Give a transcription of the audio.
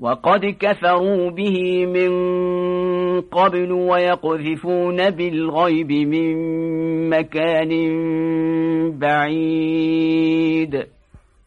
وقد كفروا به من قبل ويقذفون بالغيب من مكان بعيد.